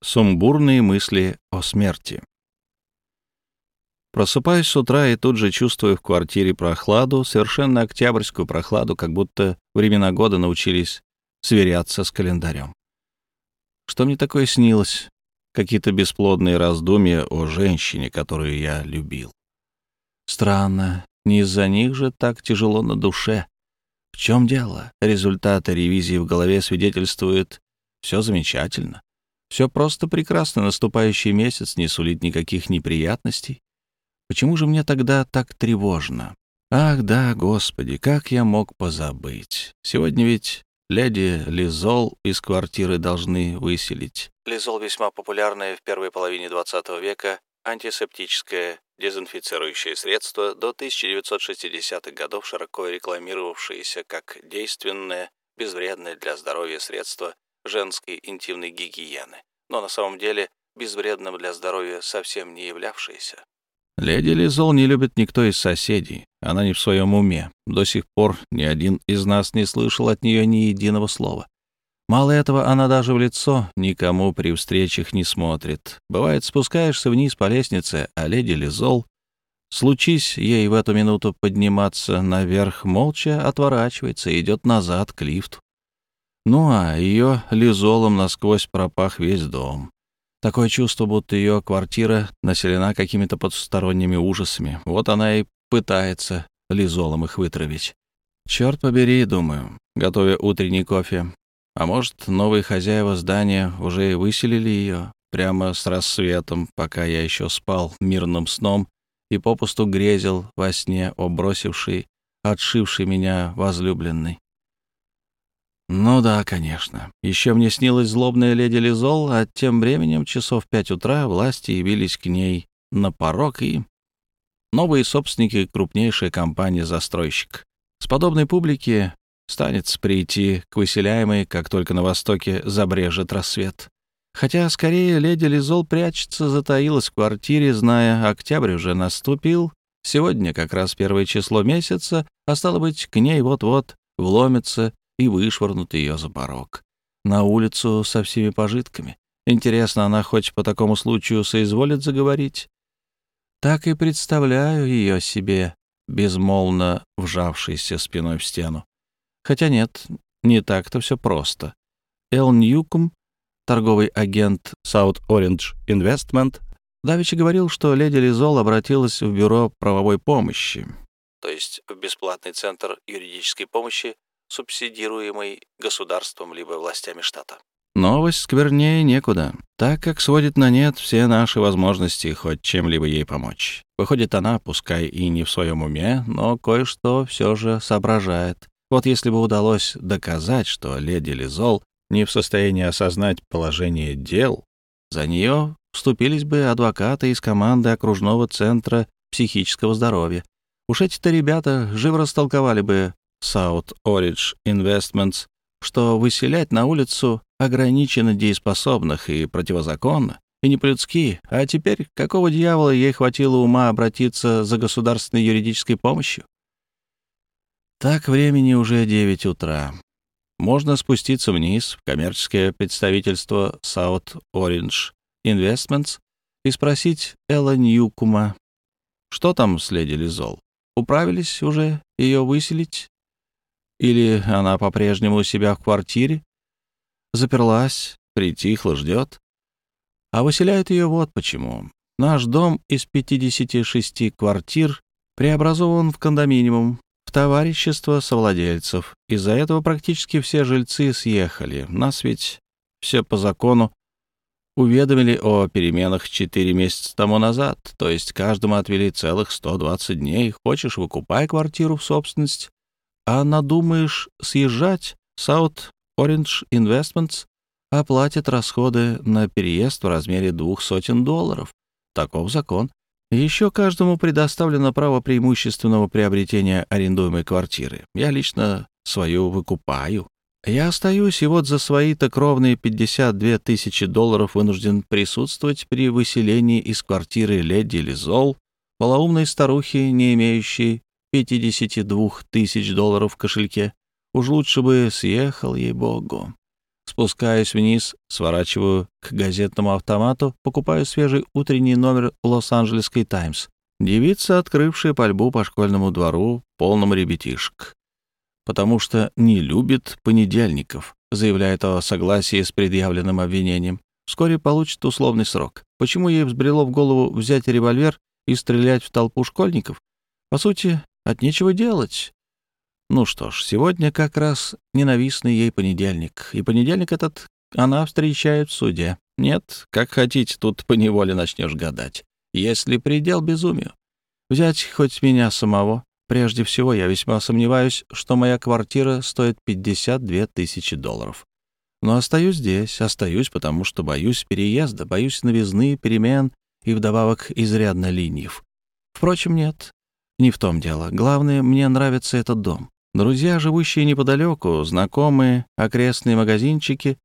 Сумбурные мысли о смерти. Просыпаюсь с утра и тут же чувствую в квартире прохладу, совершенно октябрьскую прохладу, как будто времена года научились сверяться с календарем. Что мне такое снилось? Какие-то бесплодные раздумья о женщине, которую я любил. Странно, не из-за них же так тяжело на душе. В чем дело? Результаты ревизии в голове свидетельствуют «все замечательно». Все просто прекрасно, наступающий месяц не сулит никаких неприятностей. Почему же мне тогда так тревожно? Ах да, господи, как я мог позабыть. Сегодня ведь леди Лизол из квартиры должны выселить. Лизол весьма популярное в первой половине XX века антисептическое дезинфицирующее средство, до 1960-х годов широко рекламировавшееся как действенное, безвредное для здоровья средство женской интимной гигиены, но на самом деле безвредным для здоровья совсем не являвшееся. Леди Лизол не любит никто из соседей. Она не в своем уме. До сих пор ни один из нас не слышал от нее ни единого слова. Мало этого, она даже в лицо никому при встречах не смотрит. Бывает, спускаешься вниз по лестнице, а леди Лизол, случись ей в эту минуту подниматься наверх, молча отворачивается и идет назад к лифту. Ну а ее лизолом насквозь пропах весь дом. Такое чувство, будто ее квартира населена какими-то потусторонними ужасами. Вот она и пытается лизолом их вытравить. Черт побери, думаю, готовя утренний кофе. А может, новые хозяева здания уже выселили ее прямо с рассветом, пока я еще спал мирным сном и попусту грезил во сне о бросившей, отшившей меня возлюбленной. Ну да, конечно. Еще мне снилась злобная леди Лизол, а тем временем часов пять утра власти явились к ней на порог и... Новые собственники крупнейшая компания-застройщик. С подобной публики станет прийти к выселяемой, как только на востоке забрежет рассвет. Хотя, скорее, леди Лизол прячется, затаилась в квартире, зная, октябрь уже наступил, сегодня как раз первое число месяца, а стало быть, к ней вот-вот вломится и вышвырнут ее за порог. На улицу со всеми пожитками. Интересно, она хоть по такому случаю соизволит заговорить? Так и представляю ее себе, безмолвно вжавшейся спиной в стену. Хотя нет, не так-то все просто. Эл Ньюком, торговый агент South Orange Investment, давеча говорил, что леди Лизол обратилась в бюро правовой помощи, то есть в бесплатный центр юридической помощи субсидируемый государством либо властями штата. Новость сквернее некуда, так как сводит на нет все наши возможности хоть чем-либо ей помочь. Выходит, она, пускай и не в своем уме, но кое-что все же соображает. Вот если бы удалось доказать, что леди Лизол не в состоянии осознать положение дел, за нее вступились бы адвокаты из команды окружного центра психического здоровья. Уж эти-то ребята живо растолковали бы South Orange Investments, что выселять на улицу ограниченно дееспособных и противозаконно, и не по-людски, а теперь какого дьявола ей хватило ума обратиться за государственной юридической помощью? Так времени уже 9 утра. Можно спуститься вниз в коммерческое представительство South Orange Investments и спросить Элла Ньюкума, что там с леди Лизол. Управились уже ее выселить? Или она по-прежнему у себя в квартире? Заперлась, притихла, ждет. А выселяют ее вот почему. Наш дом из 56 квартир преобразован в кондоминиум, в товарищество совладельцев. Из-за этого практически все жильцы съехали. Нас ведь все по закону уведомили о переменах 4 месяца тому назад, то есть каждому отвели целых 120 дней. Хочешь, выкупай квартиру в собственность, а надумаешь съезжать, South Orange Investments оплатит расходы на переезд в размере двух сотен долларов. Таков закон. Еще каждому предоставлено право преимущественного приобретения арендуемой квартиры. Я лично свою выкупаю. Я остаюсь, и вот за свои-то кровные 52 тысячи долларов вынужден присутствовать при выселении из квартиры леди Лизол, полоумной старухи, не имеющей 52 тысяч долларов в кошельке. Уж лучше бы съехал, ей-богу. Спускаюсь вниз, сворачиваю к газетному автомату, покупаю свежий утренний номер Лос-Анджелесской «Таймс». Девица, открывшая пальбу по школьному двору, полному ребятишек. Потому что не любит понедельников, заявляет о согласии с предъявленным обвинением. Вскоре получит условный срок. Почему ей взбрело в голову взять револьвер и стрелять в толпу школьников? По сути, от нечего делать. Ну что ж, сегодня как раз ненавистный ей понедельник, и понедельник этот она встречает в суде. Нет, как хотите, тут поневоле начнешь гадать. Если предел безумию. Взять хоть меня самого. Прежде всего, я весьма сомневаюсь, что моя квартира стоит 52 тысячи долларов. Но остаюсь здесь, остаюсь, потому что боюсь переезда, боюсь новизны, перемен и вдобавок изрядно ленив. Впрочем, нет, не в том дело. Главное, мне нравится этот дом. Друзья, живущие неподалеку, знакомые, окрестные магазинчики.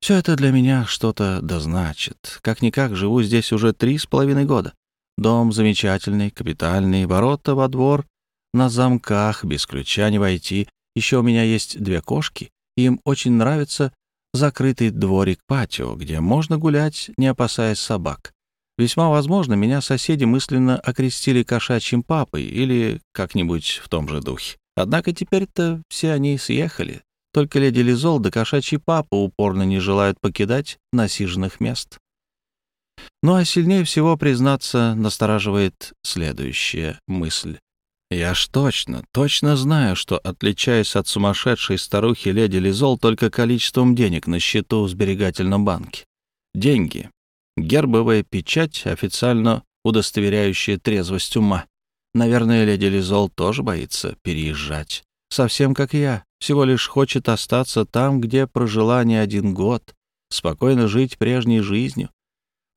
Все это для меня что-то дозначит. Как-никак живу здесь уже три с половиной года. Дом замечательный, капитальный, ворота во двор, на замках, без ключа не войти. Еще у меня есть две кошки, им очень нравится закрытый дворик-патио, где можно гулять, не опасаясь собак. Весьма возможно, меня соседи мысленно окрестили кошачьим папой или как-нибудь в том же духе. Однако теперь-то все они съехали. Только леди Лизол да кошачий папа упорно не желают покидать насиженных мест. Ну а сильнее всего, признаться, настораживает следующая мысль. Я ж точно, точно знаю, что отличаюсь от сумасшедшей старухи леди Лизол только количеством денег на счету в сберегательном банке. Деньги. Гербовая печать, официально удостоверяющая трезвость ума. Наверное, леди Лизол тоже боится переезжать. Совсем как я, всего лишь хочет остаться там, где прожила не один год, спокойно жить прежней жизнью,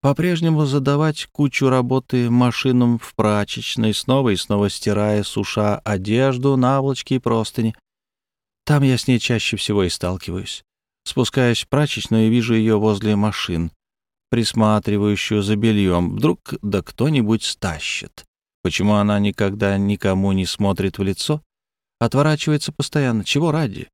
по-прежнему задавать кучу работы машинам в прачечной, снова и снова стирая, суша одежду, наволочки и простыни. Там я с ней чаще всего и сталкиваюсь. Спускаюсь в прачечную и вижу ее возле машин, присматривающую за бельем. Вдруг да кто-нибудь стащит. Почему она никогда никому не смотрит в лицо? Отворачивается постоянно. Чего ради?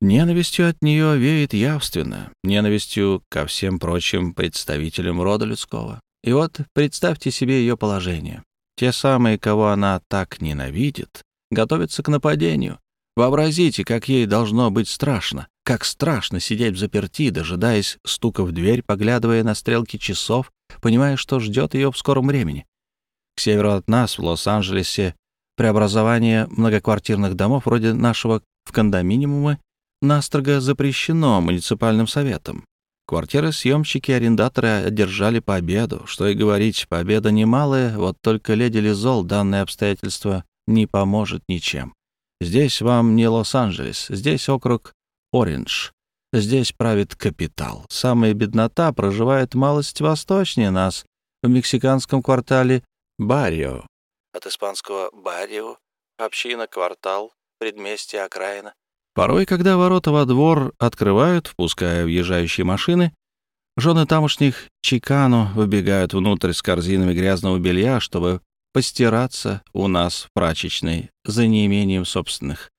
Ненавистью от нее веет явственно, ненавистью ко всем прочим представителям рода людского. И вот представьте себе ее положение. Те самые, кого она так ненавидит, готовятся к нападению. Вообразите, как ей должно быть страшно, как страшно сидеть в заперти, дожидаясь стука в дверь, поглядывая на стрелки часов, понимая, что ждет ее в скором времени. К северу от нас, в Лос-Анджелесе, преобразование многоквартирных домов вроде нашего в кондоминиумы настрого запрещено муниципальным советом. Квартиры съемщики и арендаторы одержали победу. Что и говорить, победа немалая, вот только леди Лизол данное обстоятельство не поможет ничем. Здесь вам не Лос-Анджелес, здесь округ Ориндж. Здесь правит капитал. Самая беднота проживает малость восточнее нас, в мексиканском квартале Баррио. От испанского «баррио» — община, квартал, предместье, окраина. Порой, когда ворота во двор открывают, впуская въезжающие машины, жены тамошних чикану выбегают внутрь с корзинами грязного белья, чтобы постираться у нас в прачечной за неимением собственных.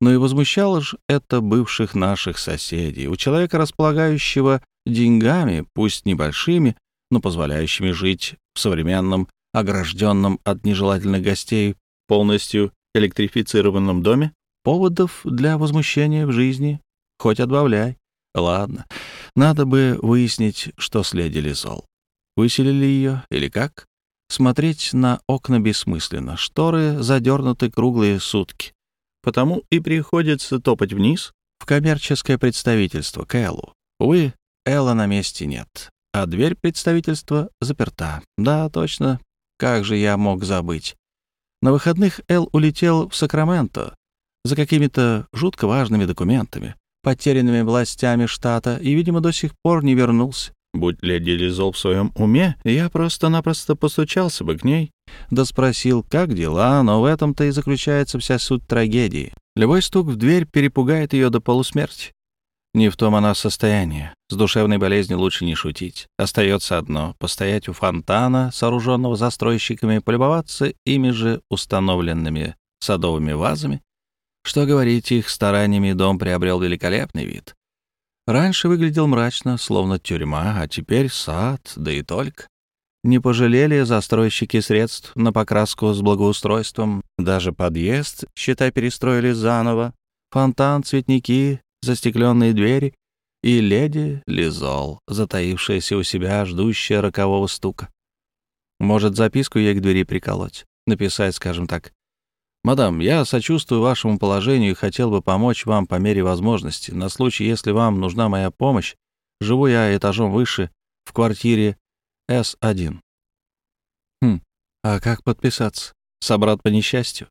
Но и возмущало же это бывших наших соседей. У человека, располагающего деньгами, пусть небольшими, но позволяющими жить в современном, огражденном от нежелательных гостей, полностью электрифицированном доме, Поводов для возмущения в жизни хоть отбавляй. Ладно, надо бы выяснить, что следили зол. Выселили ее или как? Смотреть на окна бессмысленно. Шторы задернуты круглые сутки. Потому и приходится топать вниз в коммерческое представительство к Эллу. Увы, Элла на месте нет, а дверь представительства заперта. Да, точно. Как же я мог забыть? На выходных Эл улетел в Сакраменто, за какими-то жутко важными документами, потерянными властями штата, и, видимо, до сих пор не вернулся. Будь леди Лизол в своем уме, я просто-напросто постучался бы к ней, да спросил, как дела, но в этом-то и заключается вся суть трагедии. Любой стук в дверь перепугает ее до полусмерти. Не в том она состоянии. С душевной болезнью лучше не шутить. Остается одно — постоять у фонтана, сооруженного застройщиками, полюбоваться ими же установленными садовыми вазами что говорить, их стараниями дом приобрел великолепный вид. Раньше выглядел мрачно, словно тюрьма, а теперь сад, да и только. Не пожалели застройщики средств на покраску с благоустройством. Даже подъезд, считай, перестроили заново. Фонтан, цветники, застекленные двери и леди Лизол, затаившаяся у себя, ждущая рокового стука. Может, записку ей к двери приколоть, написать, скажем так. «Мадам, я сочувствую вашему положению и хотел бы помочь вам по мере возможности. На случай, если вам нужна моя помощь, живу я этажом выше, в квартире С1». Хм, а как подписаться? Собрат по несчастью?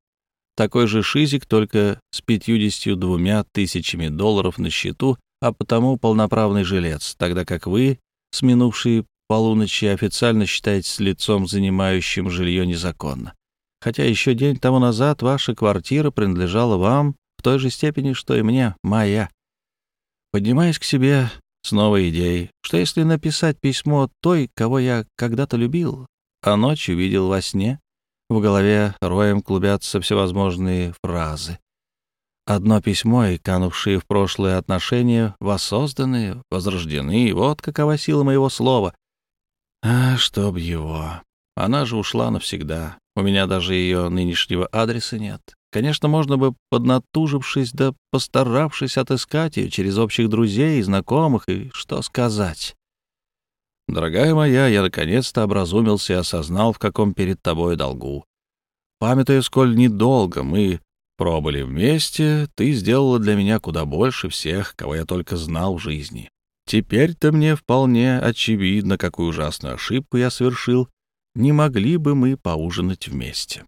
Такой же шизик, только с пятьюдесятью двумя тысячами долларов на счету, а потому полноправный жилец, тогда как вы, с минувшей полуночи, официально считаетесь лицом, занимающим жилье незаконно хотя еще день тому назад ваша квартира принадлежала вам в той же степени, что и мне, моя. Поднимаясь к себе с новой идеей, что если написать письмо той, кого я когда-то любил, а ночью видел во сне, в голове роем клубятся всевозможные фразы. Одно письмо и канувшие в прошлое отношения воссозданные, возрождены, вот какова сила моего слова. А, чтоб его. Она же ушла навсегда. У меня даже ее нынешнего адреса нет. Конечно, можно бы, поднатужившись да постаравшись отыскать ее через общих друзей и знакомых, и что сказать. Дорогая моя, я наконец-то образумился и осознал, в каком перед тобой долгу. Памятуя, сколь недолго мы пробыли вместе, ты сделала для меня куда больше всех, кого я только знал в жизни. Теперь-то мне вполне очевидно, какую ужасную ошибку я совершил, не могли бы мы поужинать вместе.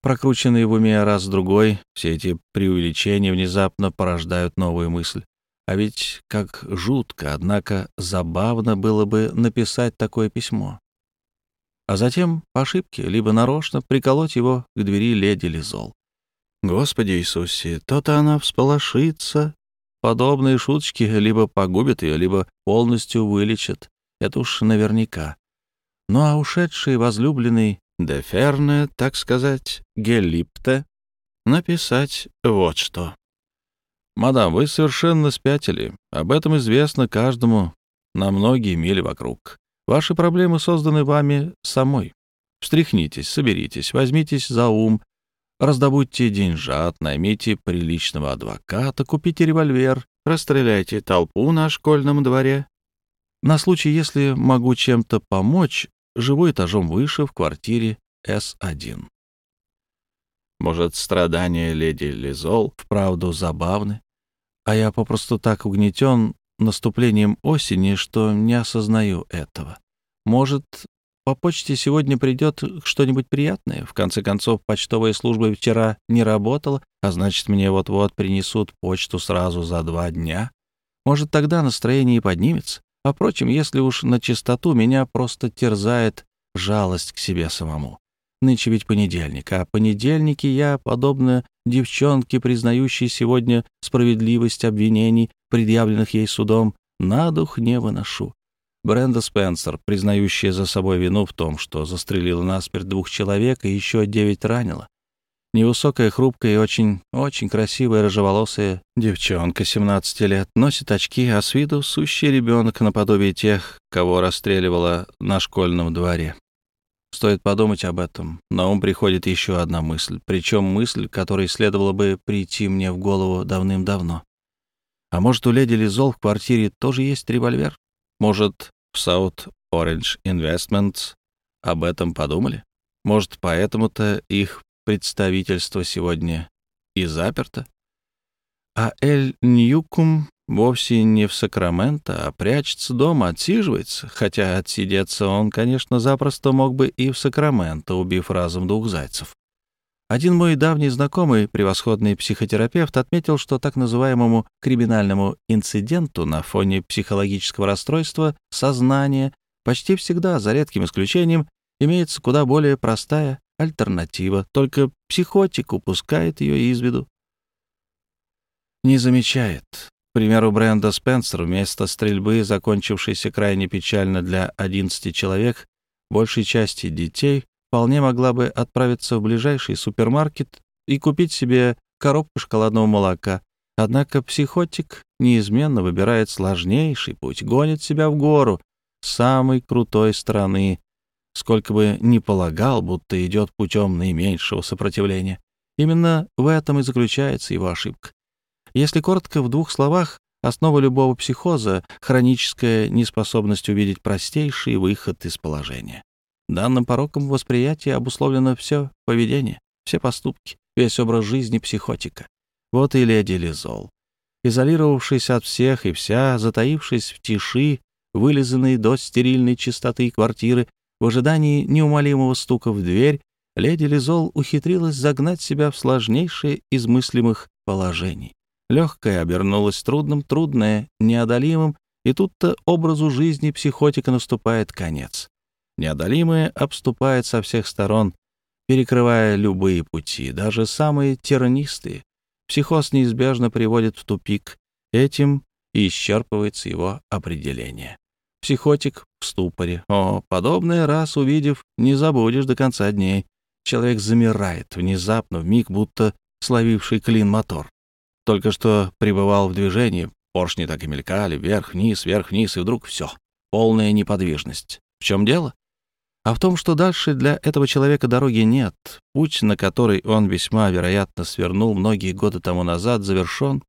Прокрученные в уме раз-другой, все эти преувеличения внезапно порождают новую мысль. А ведь как жутко, однако забавно было бы написать такое письмо. А затем, по ошибке, либо нарочно приколоть его к двери леди Лизол. Господи Иисусе, то-то она всполошится. Подобные шуточки либо погубят ее, либо полностью вылечат. Это уж наверняка. Ну а ушедший возлюбленный Деферне, так сказать, Гелипте, написать вот что. «Мадам, вы совершенно спятили. Об этом известно каждому на многие мили вокруг. Ваши проблемы созданы вами самой. Встряхнитесь, соберитесь, возьмитесь за ум, раздобудьте деньжат, наймите приличного адвоката, купите револьвер, расстреляйте толпу на школьном дворе. На случай, если могу чем-то помочь, живу этажом выше в квартире С1. Может, страдания леди Лизол вправду забавны, а я попросту так угнетен наступлением осени, что не осознаю этого. Может, по почте сегодня придет что-нибудь приятное. В конце концов, почтовая служба вчера не работала, а значит, мне вот-вот принесут почту сразу за два дня. Может, тогда настроение и поднимется. А впрочем, если уж на чистоту, меня просто терзает жалость к себе самому. Нынче ведь понедельник, а понедельники я, подобно девчонке, признающей сегодня справедливость обвинений, предъявленных ей судом, на дух не выношу. Бренда Спенсер, признающая за собой вину в том, что застрелила насмерть двух человек и еще девять ранила. Невысокая, хрупкая и очень, очень красивая рыжеволосая девчонка 17 лет, носит очки, а с виду сущий ребенок наподобие тех, кого расстреливала на школьном дворе. Стоит подумать об этом. На ум приходит еще одна мысль, причем мысль, которой следовало бы прийти мне в голову давным-давно. А может, у леди Лизол в квартире тоже есть револьвер? Может, в South Orange Investments об этом подумали? Может, поэтому-то их представительство сегодня и заперто. А Эль Ньюкум вовсе не в Сакраменто, а прячется дома, отсиживается, хотя отсидеться он, конечно, запросто мог бы и в Сакраменто, убив разом двух зайцев. Один мой давний знакомый, превосходный психотерапевт, отметил, что так называемому криминальному инциденту на фоне психологического расстройства сознания почти всегда, за редким исключением, имеется куда более простая альтернатива, только психотик упускает ее из виду. Не замечает. К примеру, Бренда Спенсер вместо стрельбы, закончившейся крайне печально для 11 человек, большей части детей, вполне могла бы отправиться в ближайший супермаркет и купить себе коробку шоколадного молока, Однако психотик неизменно выбирает сложнейший путь, гонит себя в гору, самой крутой стороны, сколько бы ни полагал, будто идет путем наименьшего сопротивления. Именно в этом и заключается его ошибка. Если коротко, в двух словах, основа любого психоза — хроническая неспособность увидеть простейший выход из положения. Данным пороком восприятия обусловлено все поведение, все поступки, весь образ жизни психотика. Вот и леди Лизол. Изолировавшись от всех и вся, затаившись в тиши, вылизанной до стерильной чистоты квартиры, в ожидании неумолимого стука в дверь, леди Лизол ухитрилась загнать себя в сложнейшее из мыслимых положений. Легкое обернулось трудным, трудное — неодолимым, и тут-то образу жизни психотика наступает конец. Неодолимое обступает со всех сторон, перекрывая любые пути, даже самые тернистые. Психоз неизбежно приводит в тупик. Этим и исчерпывается его определение. Психотик в ступоре. О, подобное раз увидев, не забудешь до конца дней. Человек замирает внезапно, в миг будто словивший клин мотор. Только что пребывал в движении, поршни так и мелькали, вверх-вниз, вверх-вниз, и вдруг все. Полная неподвижность. В чем дело? А в том, что дальше для этого человека дороги нет. Путь, на который он весьма вероятно свернул многие годы тому назад, завершен,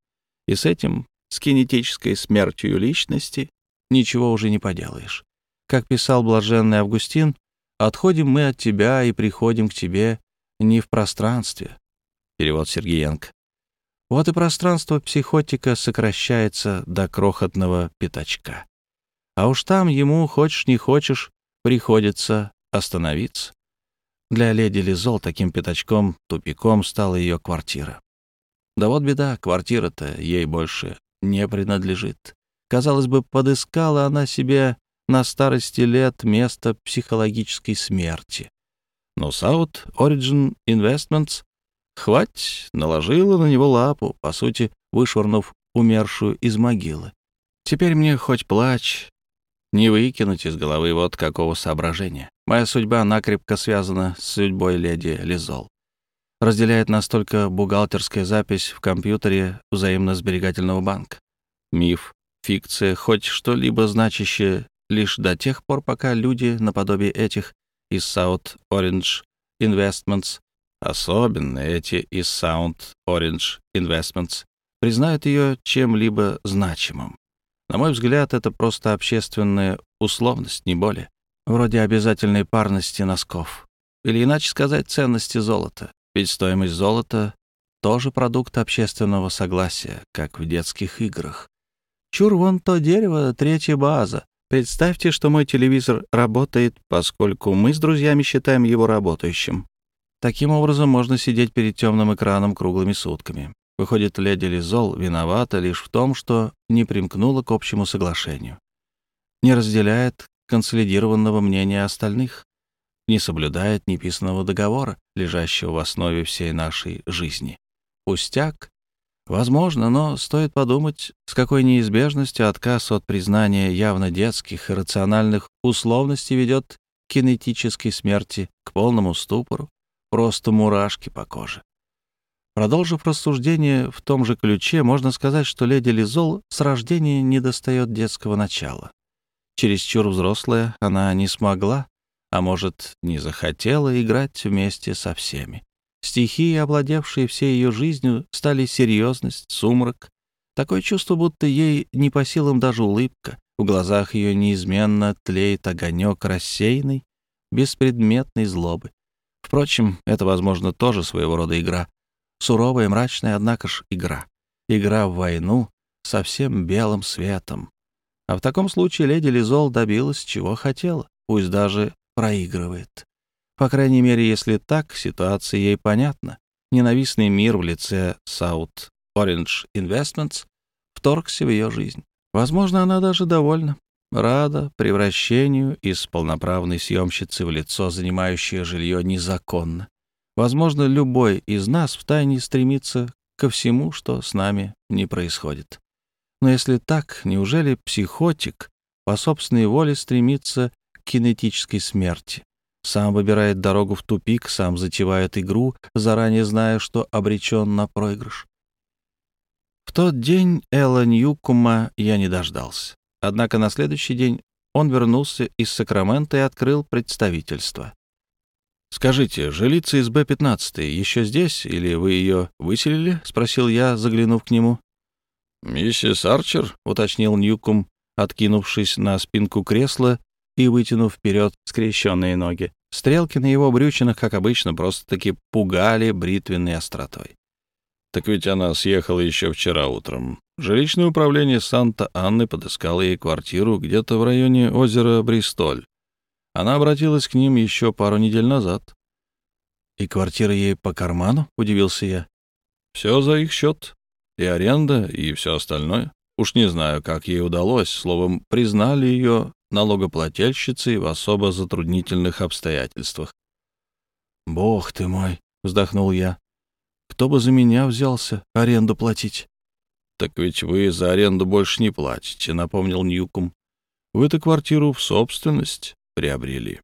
и с этим, с кинетической смертью личности, ничего уже не поделаешь. Как писал блаженный Августин, «Отходим мы от тебя и приходим к тебе не в пространстве». Перевод Сергеенко. Вот и пространство психотика сокращается до крохотного пятачка. А уж там ему, хочешь не хочешь, приходится остановиться. Для леди Лизол таким пятачком, тупиком стала ее квартира. Да вот беда, квартира-то ей больше не принадлежит. Казалось бы, подыскала она себе на старости лет место психологической смерти. Но South Origin Investments хвать наложила на него лапу, по сути, вышвырнув умершую из могилы. Теперь мне хоть плачь, не выкинуть из головы вот какого соображения. Моя судьба накрепко связана с судьбой леди Лизол. Разделяет нас только бухгалтерская запись в компьютере взаимно-сберегательного банка. Миф фикция, хоть что-либо значащее лишь до тех пор, пока люди наподобие этих из South Orange Investments, особенно эти из South Orange Investments, признают ее чем-либо значимым. На мой взгляд, это просто общественная условность, не более, вроде обязательной парности носков. Или иначе сказать, ценности золота. Ведь стоимость золота — тоже продукт общественного согласия, как в детских играх. Чур, вон то дерево, третья база. Представьте, что мой телевизор работает, поскольку мы с друзьями считаем его работающим. Таким образом, можно сидеть перед темным экраном круглыми сутками. Выходит, леди Лизол виновата лишь в том, что не примкнула к общему соглашению. Не разделяет консолидированного мнения остальных, не соблюдает неписанного договора, лежащего в основе всей нашей жизни. Пустяк, Возможно, но стоит подумать, с какой неизбежностью отказ от признания явно детских и рациональных условностей ведет к кинетической смерти, к полному ступору, просто мурашки по коже. Продолжив рассуждение в том же ключе, можно сказать, что леди Лизол с рождения не достает детского начала. Чересчур взрослая она не смогла, а может, не захотела играть вместе со всеми. Стихии, овладевшие всей ее жизнью, стали серьезность, сумрак. Такое чувство, будто ей не по силам даже улыбка. В глазах ее неизменно тлеет огонек рассеянной, беспредметной злобы. Впрочем, это, возможно, тоже своего рода игра. Суровая, мрачная, однако ж, игра. Игра в войну со всем белым светом. А в таком случае леди Лизол добилась, чего хотела, пусть даже проигрывает. По крайней мере, если так, ситуация ей понятна. Ненавистный мир в лице South Orange Investments вторгся в ее жизнь. Возможно, она даже довольна, рада превращению из полноправной съемщицы в лицо, занимающее жилье незаконно. Возможно, любой из нас втайне стремится ко всему, что с нами не происходит. Но если так, неужели психотик по собственной воле стремится к кинетической смерти? Сам выбирает дорогу в тупик, сам затевает игру, заранее зная, что обречен на проигрыш. В тот день Элла Ньюкума я не дождался. Однако на следующий день он вернулся из Сакрамента и открыл представительство. «Скажите, жилица из Б-15 еще здесь, или вы ее выселили?» — спросил я, заглянув к нему. «Миссис Арчер», — уточнил Ньюкум, откинувшись на спинку кресла и вытянув вперед скрещенные ноги. Стрелки на его брючинах, как обычно, просто-таки пугали бритвенной остротой. «Так ведь она съехала еще вчера утром. Жилищное управление Санта-Анны подыскало ей квартиру где-то в районе озера Бристоль. Она обратилась к ним еще пару недель назад. «И квартира ей по карману?» — удивился я. «Все за их счет. И аренда, и все остальное. Уж не знаю, как ей удалось. Словом, признали ее налогоплательщицей в особо затруднительных обстоятельствах. «Бог ты мой!» — вздохнул я. «Кто бы за меня взялся аренду платить?» «Так ведь вы за аренду больше не платите», — напомнил Ньюкум. «Вы-то квартиру в собственность приобрели».